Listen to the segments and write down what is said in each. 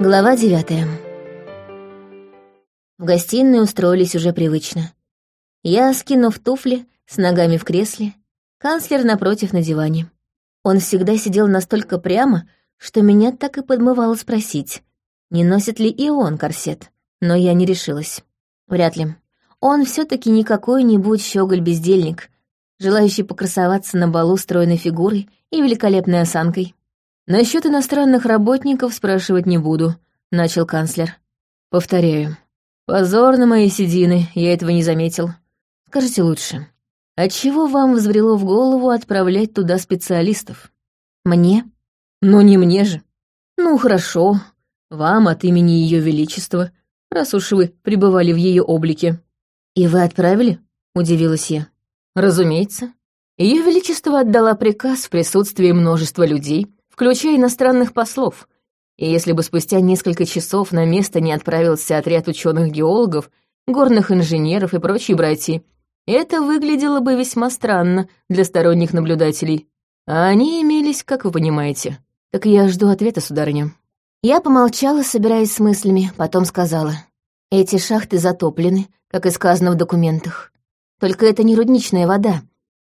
Глава девятая. В гостиной устроились уже привычно. Я, скинув туфли, с ногами в кресле, канцлер напротив на диване. Он всегда сидел настолько прямо, что меня так и подмывало спросить, не носит ли и он корсет, но я не решилась. Вряд ли. Он все таки не какой-нибудь щеголь-бездельник, желающий покрасоваться на балу стройной фигурой и великолепной осанкой. «Насчет иностранных работников спрашивать не буду», — начал канцлер. «Повторяю. Позор на мои седины, я этого не заметил. Скажите лучше, отчего вам взбрело в голову отправлять туда специалистов?» «Мне?» «Ну, не мне же. Ну, хорошо. Вам от имени Ее Величества, раз уж вы пребывали в ее облике». «И вы отправили?» — удивилась я. «Разумеется. Ее Величество отдала приказ в присутствии множества людей, включая иностранных послов. И если бы спустя несколько часов на место не отправился отряд ученых-геологов, горных инженеров и прочие братья, это выглядело бы весьма странно для сторонних наблюдателей. А они имелись, как вы понимаете. Так я жду ответа, сударыня. Я помолчала, собираясь с мыслями, потом сказала. Эти шахты затоплены, как и сказано в документах. Только это не рудничная вода.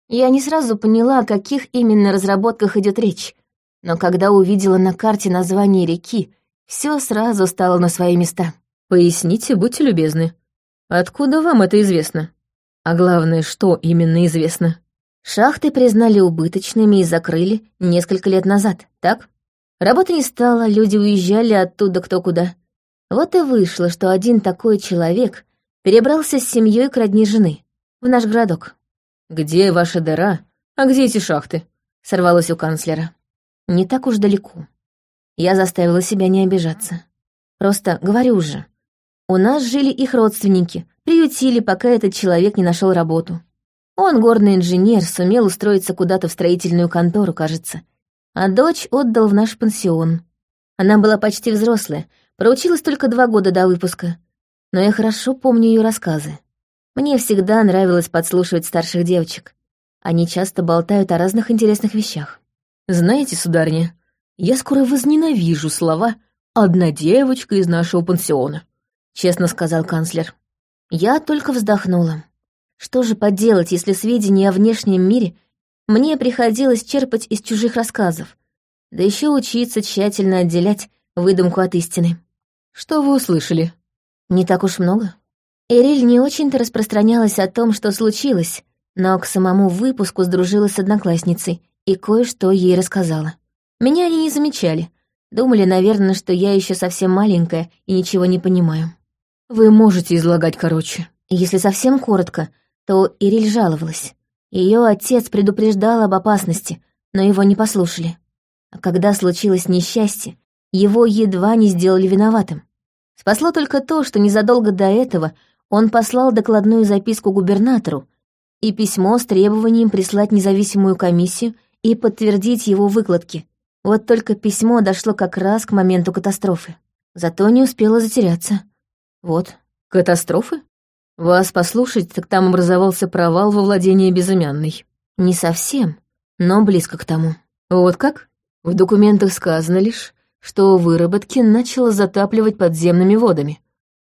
Я не сразу поняла, о каких именно разработках идет речь но когда увидела на карте название реки, все сразу стало на свои места. «Поясните, будьте любезны. Откуда вам это известно? А главное, что именно известно?» Шахты признали убыточными и закрыли несколько лет назад, так? Работы не стало, люди уезжали оттуда кто куда. Вот и вышло, что один такой человек перебрался с семьей к родне жены, в наш городок. «Где ваша дыра? А где эти шахты?» — сорвалось у канцлера не так уж далеко. Я заставила себя не обижаться. Просто говорю же, у нас жили их родственники, приютили, пока этот человек не нашел работу. Он горный инженер, сумел устроиться куда-то в строительную контору, кажется. А дочь отдал в наш пансион. Она была почти взрослая, проучилась только два года до выпуска. Но я хорошо помню ее рассказы. Мне всегда нравилось подслушивать старших девочек. Они часто болтают о разных интересных вещах. Знаете, сударыня, я скоро возненавижу слова «одна девочка из нашего пансиона», — честно сказал канцлер. Я только вздохнула. Что же поделать, если сведения о внешнем мире мне приходилось черпать из чужих рассказов, да еще учиться тщательно отделять выдумку от истины. Что вы услышали? Не так уж много. Эриль не очень-то распространялась о том, что случилось, но к самому выпуску сдружилась с одноклассницей и кое-что ей рассказала. Меня они не замечали. Думали, наверное, что я еще совсем маленькая и ничего не понимаю. Вы можете излагать короче. Если совсем коротко, то Ириль жаловалась. Ее отец предупреждал об опасности, но его не послушали. А когда случилось несчастье, его едва не сделали виноватым. Спасло только то, что незадолго до этого он послал докладную записку губернатору и письмо с требованием прислать независимую комиссию и подтвердить его выкладки. Вот только письмо дошло как раз к моменту катастрофы. Зато не успела затеряться. Вот. Катастрофы? Вас послушать, так там образовался провал во владении безымянной. Не совсем, но близко к тому. Вот как? В документах сказано лишь, что выработки начало затапливать подземными водами.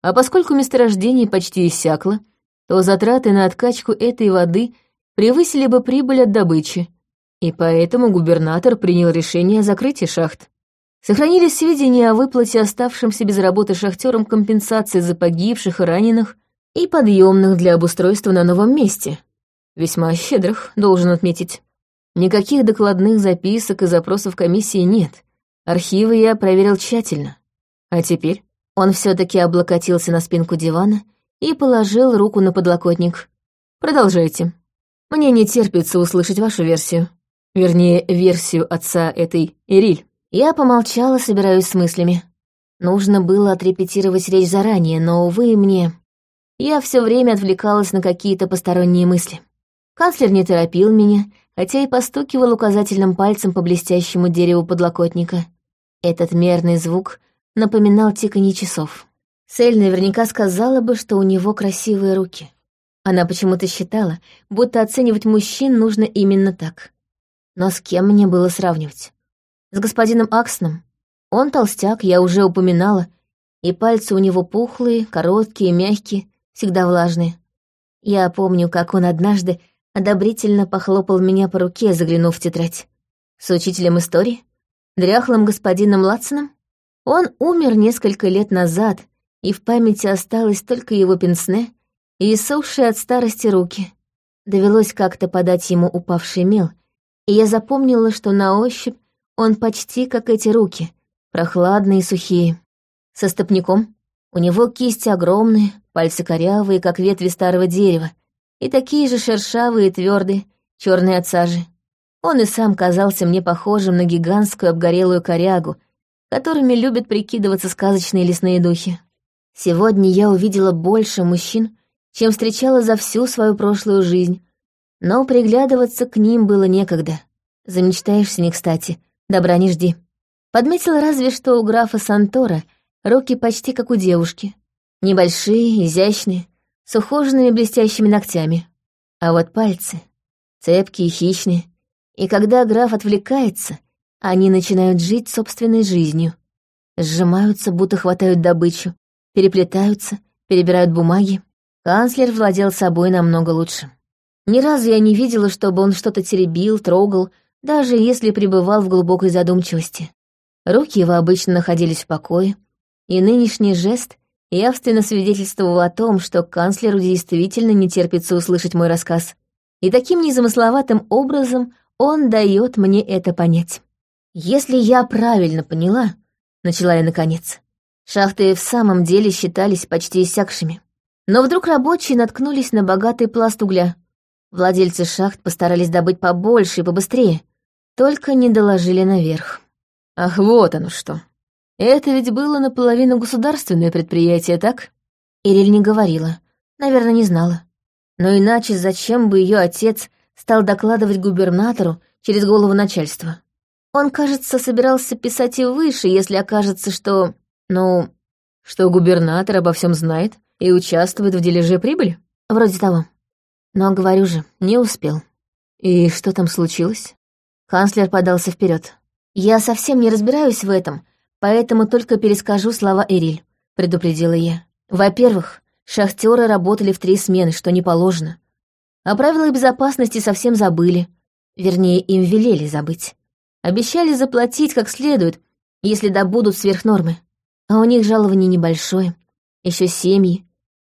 А поскольку месторождение почти иссякло, то затраты на откачку этой воды превысили бы прибыль от добычи, и поэтому губернатор принял решение о закрытии шахт. Сохранились сведения о выплате оставшимся без работы шахтерам компенсации за погибших и раненых и подъемных для обустройства на новом месте. Весьма щедрых, должен отметить. Никаких докладных записок и запросов комиссии нет. Архивы я проверил тщательно. А теперь он все таки облокотился на спинку дивана и положил руку на подлокотник. Продолжайте. Мне не терпится услышать вашу версию. Вернее, версию отца этой Эриль. Я помолчала, собираюсь с мыслями. Нужно было отрепетировать речь заранее, но, увы, мне... Я все время отвлекалась на какие-то посторонние мысли. Канцлер не торопил меня, хотя и постукивал указательным пальцем по блестящему дереву подлокотника. Этот мерный звук напоминал тиканье часов. Сель наверняка сказала бы, что у него красивые руки. Она почему-то считала, будто оценивать мужчин нужно именно так. Но с кем мне было сравнивать? С господином Аксном? Он толстяк, я уже упоминала, и пальцы у него пухлые, короткие, мягкие, всегда влажные. Я помню, как он однажды одобрительно похлопал меня по руке, заглянув в тетрадь. С учителем истории? Дряхлым господином Латсоном? Он умер несколько лет назад, и в памяти осталось только его пенсне и иссохшие от старости руки. Довелось как-то подать ему упавший мел, и я запомнила, что на ощупь он почти как эти руки, прохладные и сухие. Со стопником у него кисти огромные, пальцы корявые, как ветви старого дерева, и такие же шершавые и твердые, черные от сажи. Он и сам казался мне похожим на гигантскую обгорелую корягу, которыми любят прикидываться сказочные лесные духи. Сегодня я увидела больше мужчин, чем встречала за всю свою прошлую жизнь, но приглядываться к ним было некогда. Замечтаешься не кстати, добра не жди. Подметила разве что у графа Сантора руки почти как у девушки. Небольшие, изящные, с ухоженными блестящими ногтями. А вот пальцы цепкие, хищные, и когда граф отвлекается, они начинают жить собственной жизнью. Сжимаются, будто хватают добычу, переплетаются, перебирают бумаги. Канцлер владел собой намного лучше. Ни разу я не видела, чтобы он что-то теребил, трогал, даже если пребывал в глубокой задумчивости. Руки его обычно находились в покое, и нынешний жест явственно свидетельствовал о том, что канцлеру действительно не терпится услышать мой рассказ. И таким незамысловатым образом он дает мне это понять. Если я правильно поняла, начала я наконец, шахты в самом деле считались почти иссякшими. Но вдруг рабочие наткнулись на богатый пласт угля. Владельцы шахт постарались добыть побольше и побыстрее, только не доложили наверх. Ах, вот оно что. Это ведь было наполовину государственное предприятие, так? Ириль не говорила, наверное, не знала. Но иначе зачем бы ее отец стал докладывать губернатору через голову начальства. Он, кажется, собирался писать и выше, если окажется, что... Ну, что губернатор обо всем знает и участвует в дележе прибыли? Вроде того. Но, говорю же, не успел. И что там случилось? Канцлер подался вперед. Я совсем не разбираюсь в этом, поэтому только перескажу слова Эриль, предупредила я. Во-первых, шахтеры работали в три смены, что не положено. О правилах безопасности совсем забыли. Вернее, им велели забыть. Обещали заплатить как следует, если добудут сверх нормы. А у них жалование небольшое. Еще семьи.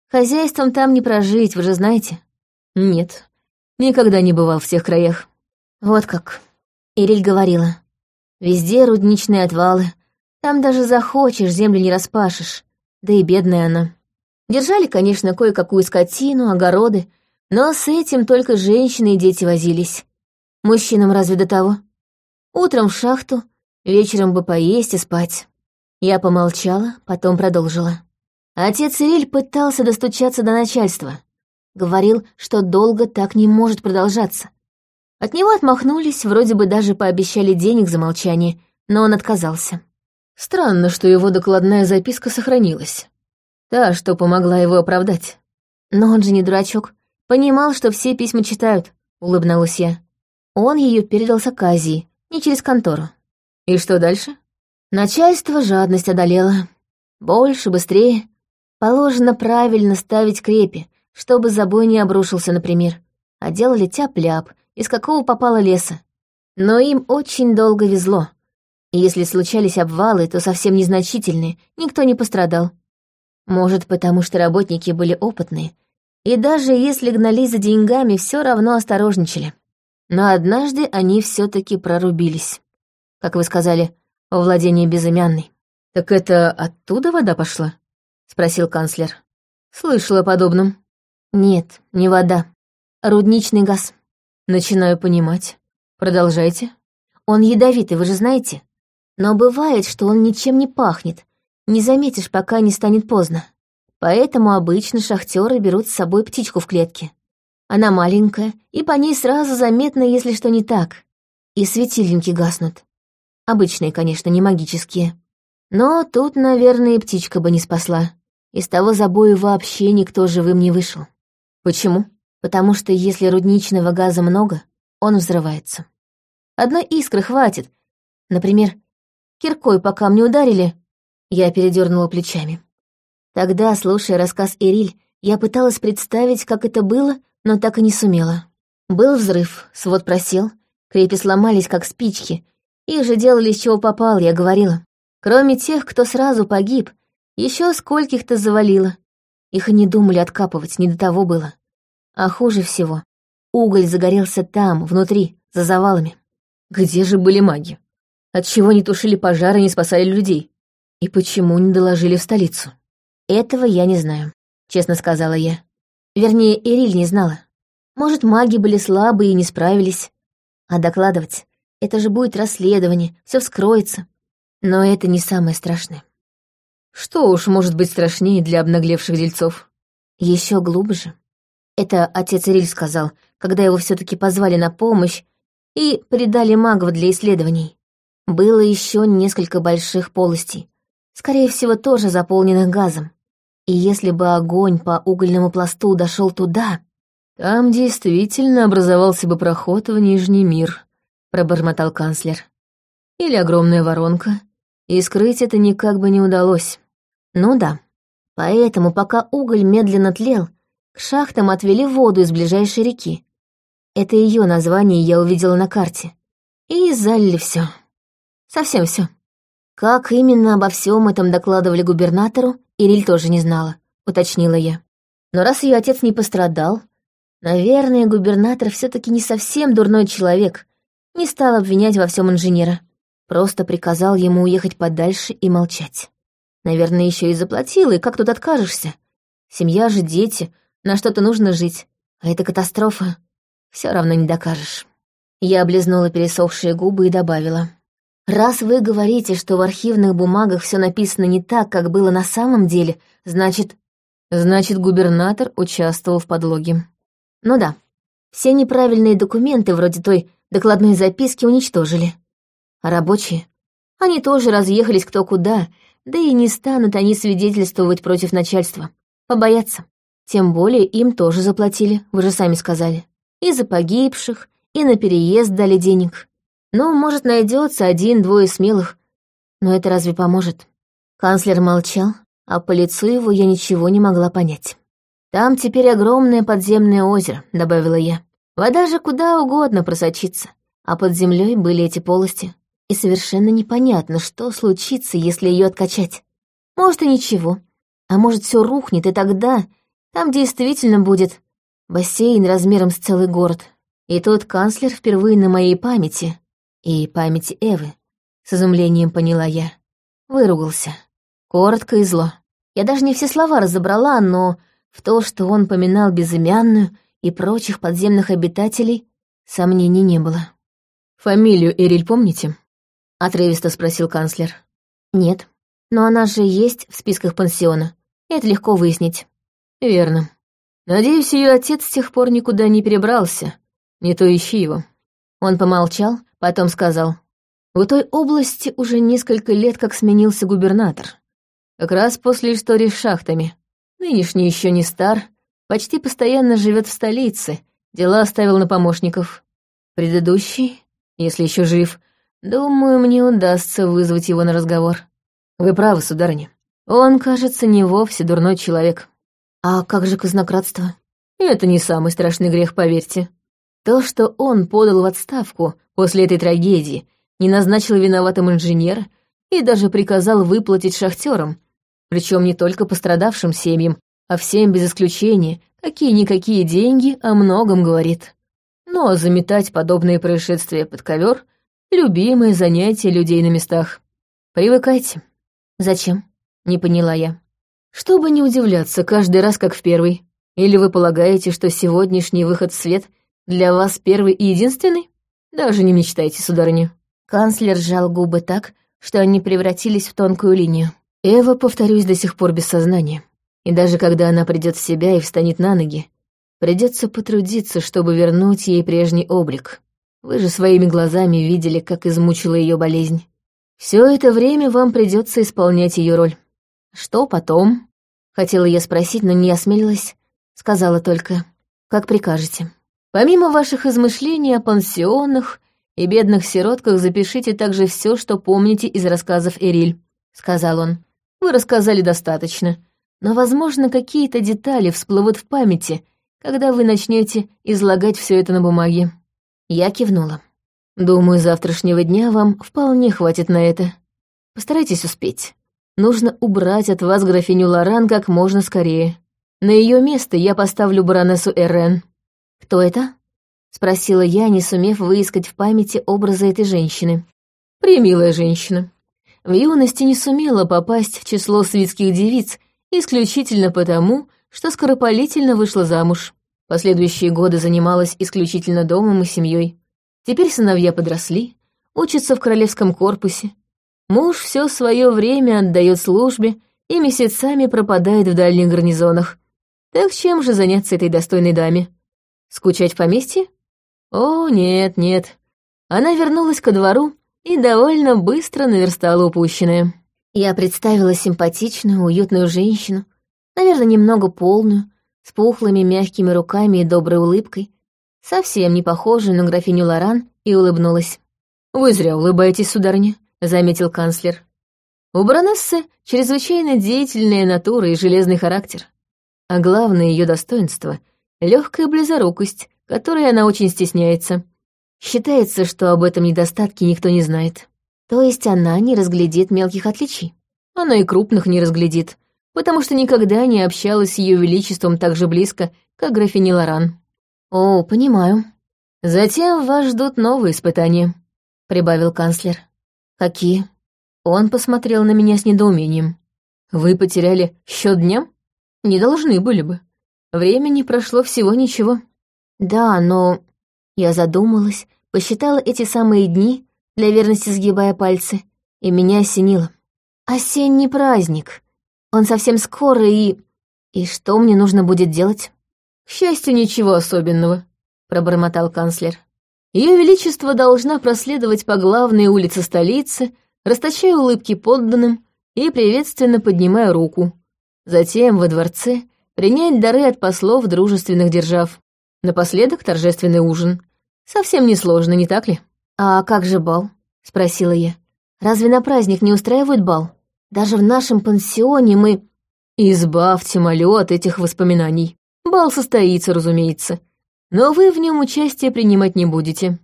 Хозяйством там не прожить, вы же знаете. Нет, никогда не бывал в тех краях. Вот как. Ириль говорила. Везде рудничные отвалы. Там даже захочешь, землю не распашешь. Да и бедная она. Держали, конечно, кое-какую скотину, огороды, но с этим только женщины и дети возились. Мужчинам разве до того? Утром в шахту, вечером бы поесть и спать. Я помолчала, потом продолжила. Отец Ириль пытался достучаться до начальства. Говорил, что долго так не может продолжаться. От него отмахнулись, вроде бы даже пообещали денег за молчание, но он отказался. Странно, что его докладная записка сохранилась. Та, что помогла его оправдать. Но он же не дурачок. Понимал, что все письма читают, улыбнулась я. Он ее передал с Аказии, не через контору. И что дальше? Начальство жадность одолело. Больше, быстрее. Положено правильно ставить крепи, чтобы забой не обрушился, например. А делали тяп-ляп, из какого попало леса. Но им очень долго везло. И если случались обвалы, то совсем незначительные, никто не пострадал. Может, потому что работники были опытные, и даже если гнались за деньгами, все равно осторожничали. Но однажды они все таки прорубились. Как вы сказали, во владении безымянной. «Так это оттуда вода пошла?» — спросил канцлер. «Слышала о подобном». «Нет, не вода. Рудничный газ». «Начинаю понимать. Продолжайте». «Он ядовитый, вы же знаете. Но бывает, что он ничем не пахнет. Не заметишь, пока не станет поздно. Поэтому обычно шахтеры берут с собой птичку в клетке. Она маленькая, и по ней сразу заметно, если что не так. И светильники гаснут. Обычные, конечно, не магические. Но тут, наверное, и птичка бы не спасла. Из того забоя вообще никто живым не вышел. Почему? Потому что если рудничного газа много, он взрывается. Одной искры хватит. Например, киркой по камню ударили?» Я передернула плечами. Тогда, слушая рассказ Эриль, я пыталась представить, как это было, но так и не сумела. Был взрыв, свод просел, крепи сломались, как спички. Их же делали с чего попало, я говорила. Кроме тех, кто сразу погиб, еще скольких-то завалило. Их и не думали откапывать, не до того было. А хуже всего, уголь загорелся там, внутри, за завалами. Где же были маги? Отчего не тушили пожары и не спасали людей? И почему не доложили в столицу? Этого я не знаю, честно сказала я. Вернее, Эриль не знала. Может, маги были слабые и не справились. А докладывать — это же будет расследование, все вскроется. Но это не самое страшное. Что уж может быть страшнее для обнаглевших дельцов? Еще глубже. Это отец Ириль сказал, когда его все таки позвали на помощь и придали магов для исследований. Было еще несколько больших полостей, скорее всего, тоже заполненных газом. И если бы огонь по угольному пласту дошел туда... Там действительно образовался бы проход в Нижний мир, пробормотал канцлер. Или огромная воронка, и скрыть это никак бы не удалось. Ну да. Поэтому, пока уголь медленно тлел, к шахтам отвели воду из ближайшей реки. Это ее название я увидела на карте. И залили все. Совсем все. Как именно обо всем этом докладывали губернатору, Ириль тоже не знала, уточнила я. Но раз ее отец не пострадал, наверное, губернатор все-таки не совсем дурной человек, не стал обвинять во всем инженера. Просто приказал ему уехать подальше и молчать. Наверное, еще и заплатил, и как тут откажешься? Семья же, дети, на что-то нужно жить. А это катастрофа. Все равно не докажешь. Я облизнула пересохшие губы и добавила. «Раз вы говорите, что в архивных бумагах все написано не так, как было на самом деле, значит...» «Значит, губернатор участвовал в подлоге». «Ну да. Все неправильные документы, вроде той докладной записки, уничтожили. А рабочие? Они тоже разъехались кто куда, да и не станут они свидетельствовать против начальства. Побоятся. Тем более им тоже заплатили, вы же сами сказали. И за погибших, и на переезд дали денег. Ну, может, найдется один-двое смелых. Но это разве поможет? Канцлер молчал, а по лицу его я ничего не могла понять. «Там теперь огромное подземное озеро», — добавила я. «Вода же куда угодно просочится, а под землей были эти полости и совершенно непонятно, что случится, если ее откачать. Может, и ничего. А может, все рухнет, и тогда там действительно будет бассейн размером с целый город. И тут канцлер впервые на моей памяти, и памяти Эвы, с изумлением поняла я, выругался. Коротко и зло. Я даже не все слова разобрала, но в то, что он поминал безымянную и прочих подземных обитателей, сомнений не было. «Фамилию Эриль помните?» Отрывисто спросил канцлер. Нет, но она же есть в списках пансиона. Это легко выяснить. Верно. Надеюсь, ее отец с тех пор никуда не перебрался. Не то ищи его. Он помолчал, потом сказал. В той области уже несколько лет как сменился губернатор. Как раз после истории с шахтами. Нынешний еще не стар, почти постоянно живет в столице, дела оставил на помощников. Предыдущий, если еще жив, Думаю, мне удастся вызвать его на разговор. Вы правы, сударыня. Он, кажется, не вовсе дурной человек. А как же казнократство? Это не самый страшный грех, поверьте. То, что он подал в отставку после этой трагедии, не назначил виноватым инженера и даже приказал выплатить шахтерам, причем не только пострадавшим семьям, а всем без исключения, какие-никакие деньги о многом говорит. Но заметать подобные происшествия под ковер Любимое занятие людей на местах. Привыкайте. Зачем? Не поняла я. Чтобы не удивляться каждый раз, как в первый. Или вы полагаете, что сегодняшний выход в свет для вас первый и единственный? Даже не мечтайте, сударыня. Канцлер сжал губы так, что они превратились в тонкую линию. Эва, повторюсь, до сих пор без сознания. И даже когда она придет в себя и встанет на ноги, придется потрудиться, чтобы вернуть ей прежний облик. Вы же своими глазами видели, как измучила ее болезнь. Все это время вам придется исполнять ее роль. Что потом? Хотела я спросить, но не осмелилась. Сказала только, как прикажете. Помимо ваших измышлений о пансионах и бедных сиротках запишите также все, что помните из рассказов Эриль», — сказал он. «Вы рассказали достаточно, но, возможно, какие-то детали всплывут в памяти, когда вы начнете излагать все это на бумаге». Я кивнула. «Думаю, завтрашнего дня вам вполне хватит на это. Постарайтесь успеть. Нужно убрать от вас графиню Лоран как можно скорее. На ее место я поставлю баронессу Эрен». «Кто это?» — спросила я, не сумев выискать в памяти образа этой женщины. «Примилая женщина. В юности не сумела попасть в число светских девиц исключительно потому, что скоропалительно вышла замуж. Последующие годы занималась исключительно домом и семьей. Теперь сыновья подросли, учатся в королевском корпусе. Муж все свое время отдает службе и месяцами пропадает в дальних гарнизонах. Так чем же заняться этой достойной даме? Скучать в поместье? О, нет, нет. Она вернулась ко двору и довольно быстро наверстала упущенное. Я представила симпатичную, уютную женщину, наверное, немного полную, с пухлыми мягкими руками и доброй улыбкой, совсем не похожую на графиню Лоран, и улыбнулась. «Вы зря улыбаетесь, сударыня», — заметил канцлер. «У баронессы чрезвычайно деятельная натура и железный характер. А главное ее достоинство — легкая близорукость, которой она очень стесняется. Считается, что об этом недостатке никто не знает. То есть она не разглядит мелких отличий. Она и крупных не разглядит, потому что никогда не общалась с ее величеством так же близко, как графиня Лоран. «О, понимаю. Затем вас ждут новые испытания», — прибавил канцлер. «Какие?» Он посмотрел на меня с недоумением. «Вы потеряли счет дням? Не должны были бы. Времени прошло всего ничего». «Да, но...» Я задумалась, посчитала эти самые дни, для верности сгибая пальцы, и меня осенило. «Осенний праздник. Он совсем скоро, и... И что мне нужно будет делать?» «К счастью, ничего особенного», — пробормотал канцлер. Ее Величество должна проследовать по главной улице столицы, расточая улыбки подданным и приветственно поднимая руку. Затем во дворце принять дары от послов дружественных держав. Напоследок торжественный ужин. Совсем несложно, не так ли? «А как же бал?» — спросила я. «Разве на праздник не устраивают бал? Даже в нашем пансионе мы...» «Избавьте Малю от этих воспоминаний. Бал состоится, разумеется. Но вы в нем участие принимать не будете».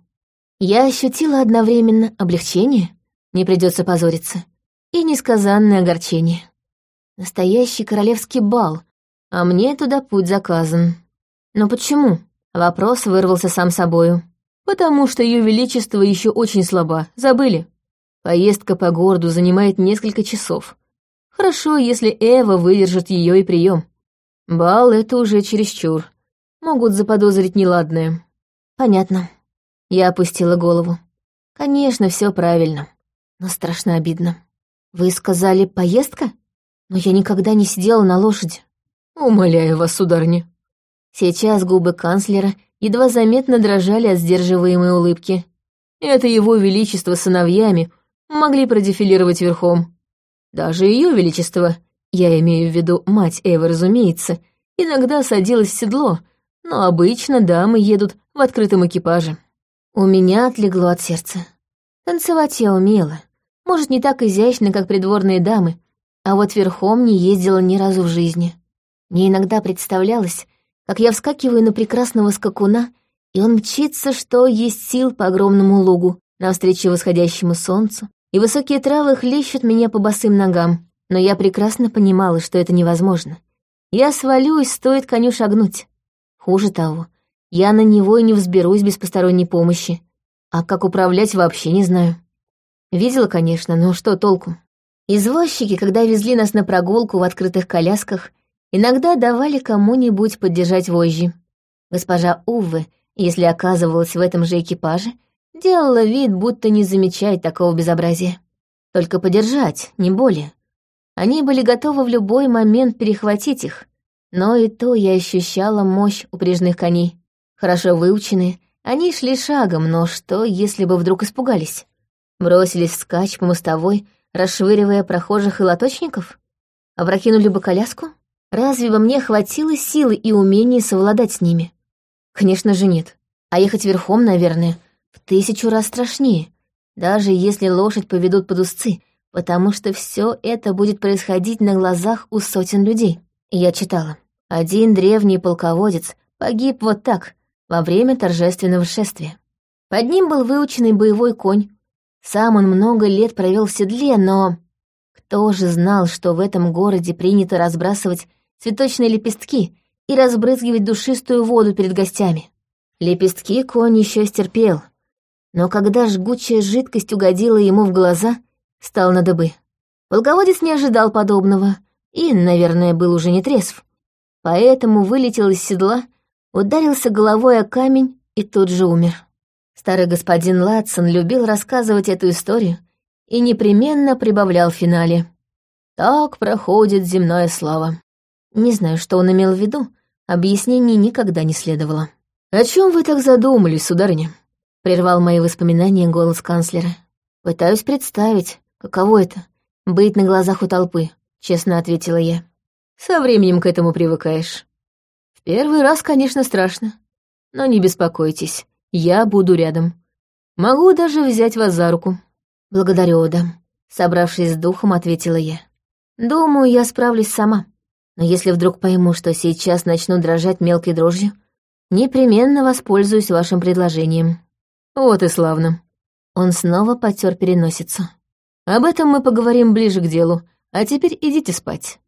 Я ощутила одновременно облегчение, не придется позориться, и несказанное огорчение. Настоящий королевский бал, а мне туда путь заказан. Но почему? Вопрос вырвался сам собою. Потому что ее величество еще очень слаба, забыли. Поездка по городу занимает несколько часов. Хорошо, если Эва выдержит ее и прием. Бал — это уже чересчур. Могут заподозрить неладное. Понятно. Я опустила голову. Конечно, все правильно. Но страшно обидно. Вы сказали «поездка»? Но я никогда не сидела на лошади. Умоляю вас, сударыня, Сейчас губы канцлера едва заметно дрожали от сдерживаемой улыбки. Это его величество сыновьями могли продефилировать верхом. Даже ее величество, я имею в виду мать Эвы, разумеется, иногда садилась в седло, но обычно дамы едут в открытом экипаже. У меня отлегло от сердца. Танцевать я умела. Может, не так изящно, как придворные дамы, а вот верхом не ездила ни разу в жизни. Мне иногда представлялось, как я вскакиваю на прекрасного скакуна, и он мчится, что есть сил по огромному лугу, навстречу восходящему солнцу, и высокие травы хлещут меня по босым ногам. Но я прекрасно понимала, что это невозможно. Я свалюсь, стоит коню шагнуть. Хуже того, я на него и не взберусь без посторонней помощи. А как управлять вообще не знаю. Видела, конечно, но что толку? Извозчики, когда везли нас на прогулку в открытых колясках, Иногда давали кому-нибудь поддержать вожжи. Госпожа Увы, если оказывалась в этом же экипаже, делала вид, будто не замечает такого безобразия. Только подержать, не более. Они были готовы в любой момент перехватить их, но и то я ощущала мощь упряжных коней. Хорошо выученные, они шли шагом, но что, если бы вдруг испугались? Бросились вскачь по мостовой, расшвыривая прохожих и лоточников? Опрокинули бы коляску? Разве бы мне хватило силы и умения совладать с ними? Конечно же нет. А ехать верхом, наверное, в тысячу раз страшнее, даже если лошадь поведут под узцы, потому что все это будет происходить на глазах у сотен людей. Я читала. Один древний полководец погиб вот так, во время торжественного шествия. Под ним был выученный боевой конь. Сам он много лет провел в седле, но... Кто же знал, что в этом городе принято разбрасывать цветочные лепестки и разбрызгивать душистую воду перед гостями? Лепестки конь еще стерпел, но когда жгучая жидкость угодила ему в глаза, стал на дыбы. Полководец не ожидал подобного и, наверное, был уже не трезв. Поэтому вылетел из седла, ударился головой о камень и тут же умер. Старый господин Ладсон любил рассказывать эту историю и непременно прибавлял в финале. Так проходит земная слава. Не знаю, что он имел в виду, объяснений никогда не следовало. «О чем вы так задумались, сударыня?» — прервал мои воспоминания голос канцлера. «Пытаюсь представить, каково это — быть на глазах у толпы», — честно ответила я. «Со временем к этому привыкаешь. В первый раз, конечно, страшно. Но не беспокойтесь, я буду рядом. Могу даже взять вас за руку». «Благодарю, Ода», — собравшись с духом, ответила я. «Думаю, я справлюсь сама. Но если вдруг пойму, что сейчас начну дрожать мелкой дрожью, непременно воспользуюсь вашим предложением». «Вот и славно». Он снова потер переносицу. «Об этом мы поговорим ближе к делу, а теперь идите спать.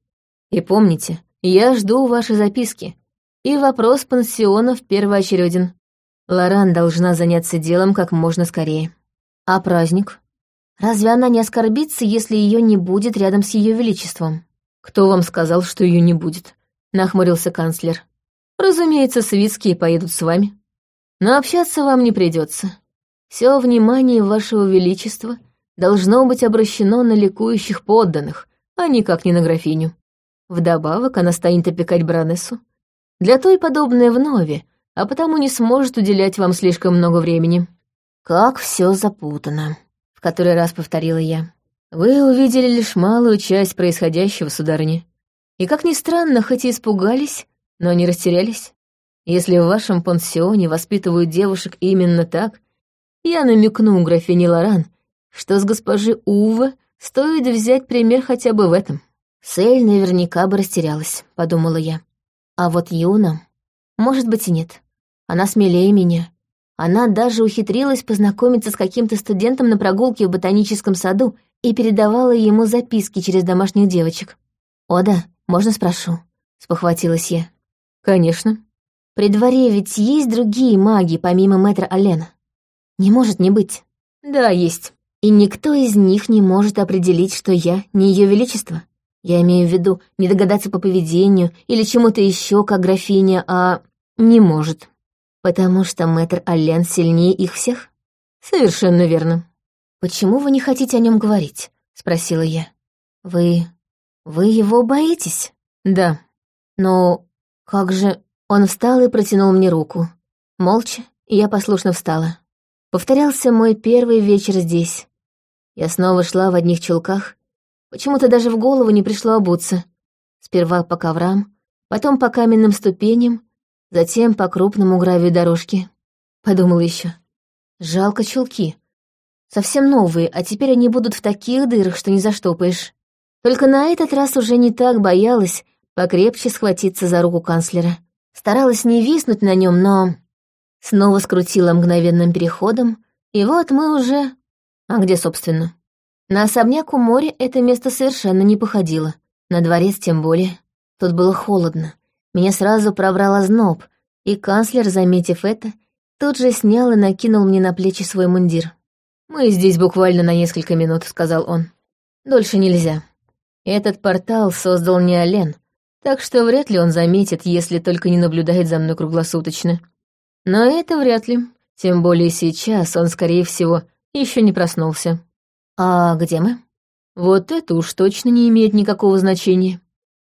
И помните, я жду ваши записки. И вопрос пансиона в первоочереден. Лоран должна заняться делом как можно скорее. А праздник? Разве она не оскорбится, если ее не будет рядом с ее величеством? Кто вам сказал, что ее не будет? Нахмурился канцлер. Разумеется, свитские поедут с вами. Но общаться вам не придется. Все внимание вашего величества должно быть обращено на ликующих подданных, а никак не на графиню. Вдобавок она станет опекать баронессу. Для той подобное вновь, а потому не сможет уделять вам слишком много времени. Как все запутано в который раз повторила я. «Вы увидели лишь малую часть происходящего, сударыня. И, как ни странно, хоть и испугались, но не растерялись. Если в вашем пансионе воспитывают девушек именно так, я намекну графине Лоран, что с госпожи Ува стоит взять пример хотя бы в этом». Сель наверняка бы растерялась, подумала я. А вот Юна, может быть и нет. Она смелее меня, она даже ухитрилась познакомиться с каким-то студентом на прогулке в ботаническом саду и передавала ему записки через домашних девочек. «О да, можно спрошу?» — спохватилась я. «Конечно. При дворе ведь есть другие маги, помимо мэтра Алена. Не может не быть. Да, есть. И никто из них не может определить, что я не ее величество. Я имею в виду не догадаться по поведению или чему-то еще, как графиня, а не может. Потому что мэтр Аллен сильнее их всех? Совершенно верно. Почему вы не хотите о нем говорить? Спросила я. Вы... вы его боитесь? Да. Но как же... Он встал и протянул мне руку. Молча, и я послушно встала. Повторялся мой первый вечер здесь. Я снова шла в одних чулках. Почему-то даже в голову не пришло обуться. Сперва по коврам, потом по каменным ступеням, затем по крупному гравию дорожки. Подумал еще. Жалко чулки. Совсем новые, а теперь они будут в таких дырах, что не заштопаешь. Только на этот раз уже не так боялась покрепче схватиться за руку канцлера. Старалась не виснуть на нем, но... Снова скрутила мгновенным переходом, и вот мы уже... А где, собственно? На особняк у моря это место совершенно не походило. На дворец тем более. Тут было холодно. Меня сразу пробрал озноб, и канцлер, заметив это, тут же снял и накинул мне на плечи свой мундир. «Мы здесь буквально на несколько минут», — сказал он. «Дольше нельзя. Этот портал создал не Олен, так что вряд ли он заметит, если только не наблюдает за мной круглосуточно. Но это вряд ли, тем более сейчас он, скорее всего, еще не проснулся. А где мы? Вот это уж точно не имеет никакого значения.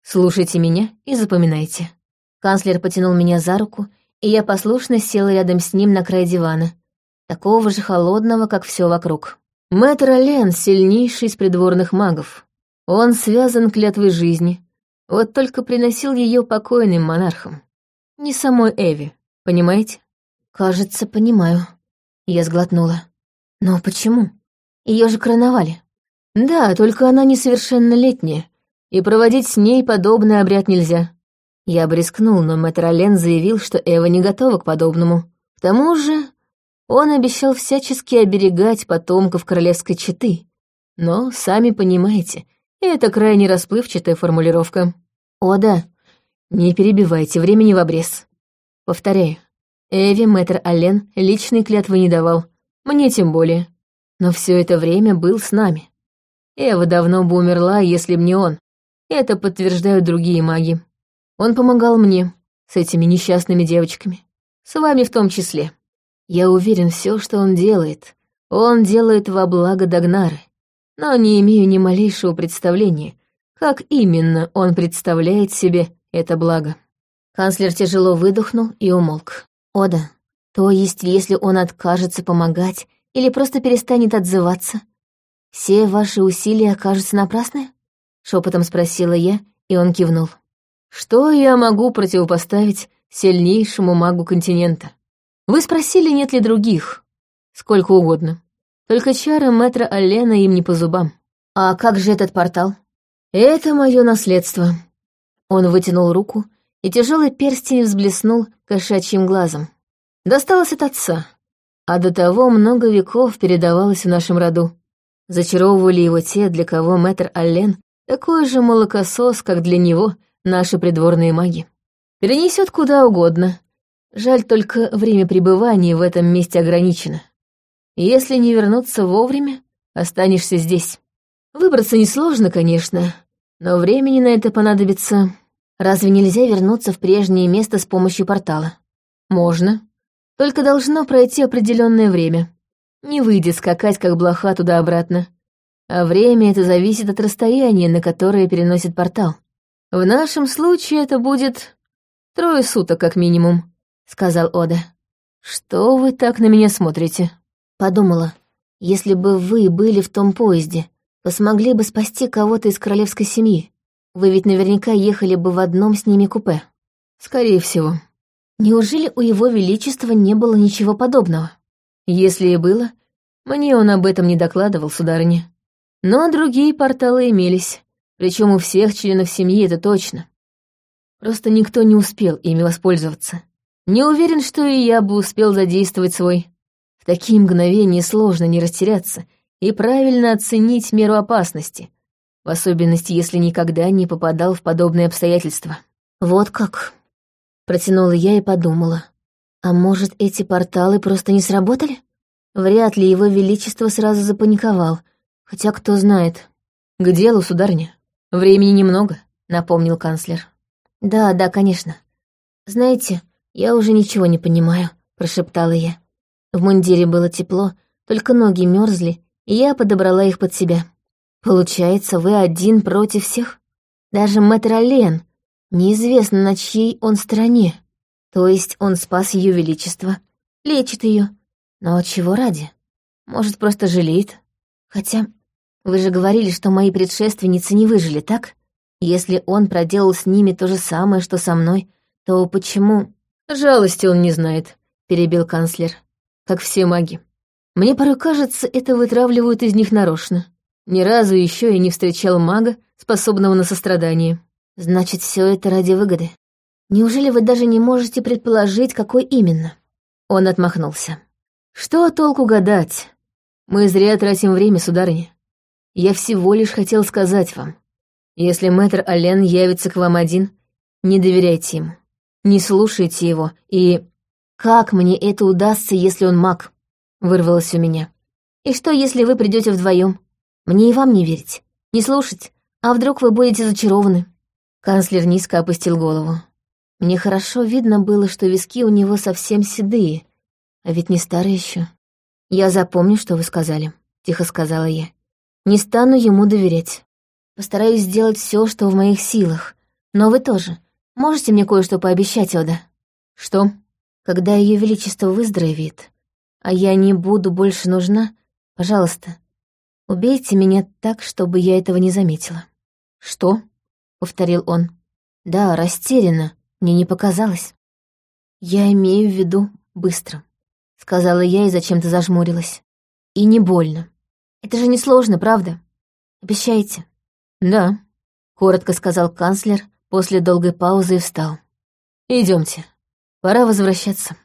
Слушайте меня и запоминайте. Канцлер потянул меня за руку, и я послушно села рядом с ним на край дивана, такого же холодного, как все вокруг. Мэтр Олен — сильнейший из придворных магов. Он связан клятвой жизни, вот только приносил ее покойным монархам. Не самой Эви, понимаете? Кажется, понимаю. Я сглотнула. Но почему? Ее же короновали. Да, только она несовершеннолетняя, и проводить с ней подобный обряд нельзя. Я бы но мэтр Ален заявил, что Эва не готова к подобному. К тому же он обещал всячески оберегать потомков королевской четы. Но, сами понимаете, это крайне расплывчатая формулировка. О да, не перебивайте, времени в обрез. Повторяю, Эви мэтр Аллен личной клятвы не давал, мне тем более. Но все это время был с нами. Эва давно бы умерла, если б не он. Это подтверждают другие маги. Он помогал мне с этими несчастными девочками. С вами в том числе. Я уверен, все, что он делает, он делает во благо Дагнары. Но не имею ни малейшего представления, как именно он представляет себе это благо. Канцлер тяжело выдохнул и умолк. «Ода, то есть, если он откажется помогать или просто перестанет отзываться, все ваши усилия окажутся напрасны?» Шепотом спросила я, и он кивнул. «Что я могу противопоставить сильнейшему магу континента? Вы спросили, нет ли других? Сколько угодно. Только чары мэтра Аллена им не по зубам. А как же этот портал? Это мое наследство». Он вытянул руку, и тяжелый перстень взблеснул кошачьим глазом. Досталось от отца, а до того много веков передавалось в нашем роду. Зачаровывали его те, для кого мэтр Аллен такой же молокосос, как для него наши придворные маги. Перенесет куда угодно. Жаль только время пребывания в этом месте ограничено. Если не вернуться вовремя, останешься здесь. Выбраться несложно, конечно, но времени на это понадобится Разве нельзя вернуться в прежнее место с помощью портала? Можно. Только должно пройти определенное время. Не выйдет скакать, как блоха туда-обратно. А время это зависит от расстояния, на которое переносит портал. В нашем случае это будет трое суток как минимум, сказал Ода. Что вы так на меня смотрите? Подумала, если бы вы были в том поезде, то смогли бы спасти кого-то из королевской семьи. Вы ведь наверняка ехали бы в одном с ними купе. Скорее всего. Неужели у его величества не было ничего подобного? Если и было, мне он об этом не докладывал, сударыня. Но другие порталы имелись, причем у всех членов семьи это точно. Просто никто не успел ими воспользоваться. Не уверен, что и я бы успел задействовать свой. В такие мгновения сложно не растеряться и правильно оценить меру опасности, в особенности, если никогда не попадал в подобные обстоятельства. Вот как. Протянула я и подумала. А может, эти порталы просто не сработали? Вряд ли его величество сразу запаниковал, хотя кто знает. К делу, сударыня. Времени немного, напомнил канцлер. Да, да, конечно. Знаете, я уже ничего не понимаю, прошептала я. В мундире было тепло, только ноги мерзли, и я подобрала их под себя. Получается, вы один против всех? Даже мэтр Ален, неизвестно, на чьей он стороне. То есть он спас ее величество, лечит ее. Но чего ради? Может, просто жалеет? Хотя, вы же говорили, что мои предшественницы не выжили, так? Если он проделал с ними то же самое, что со мной, то почему... Жалости он не знает, перебил канцлер. Как все маги. Мне порой кажется, это вытравливают из них нарочно. Ни разу еще я не встречал мага, способного на сострадание. Значит, все это ради выгоды. Неужели вы даже не можете предположить, какой именно? Он отмахнулся. Что толку гадать? Мы зря тратим время, сударыня. Я всего лишь хотел сказать вам. Если мэтр Ален явится к вам один, не доверяйте ему. Не слушайте его, и... Как мне это удастся, если он маг? Вырвалось у меня. И что, если вы придете вдвоем? Мне и вам не верить, не слушать, а вдруг вы будете зачарованы?» Канцлер низко опустил голову. Мне хорошо видно было, что виски у него совсем седые, а ведь не старые еще. «Я запомню, что вы сказали», — тихо сказала я. «Не стану ему доверять. Постараюсь сделать все, что в моих силах. Но вы тоже. Можете мне кое-что пообещать, Ода?» «Что?» «Когда Ее Величество выздоровеет, а я не буду больше нужна, пожалуйста, Убейте меня так, чтобы я этого не заметила». «Что?» — повторил он. «Да, растерянно. Мне не показалось». «Я имею в виду быстро», — сказала я и зачем-то зажмурилась. И не больно. Это же несложно, правда? Обещаете? Да, коротко сказал канцлер после долгой паузы и встал. Идемте, пора возвращаться.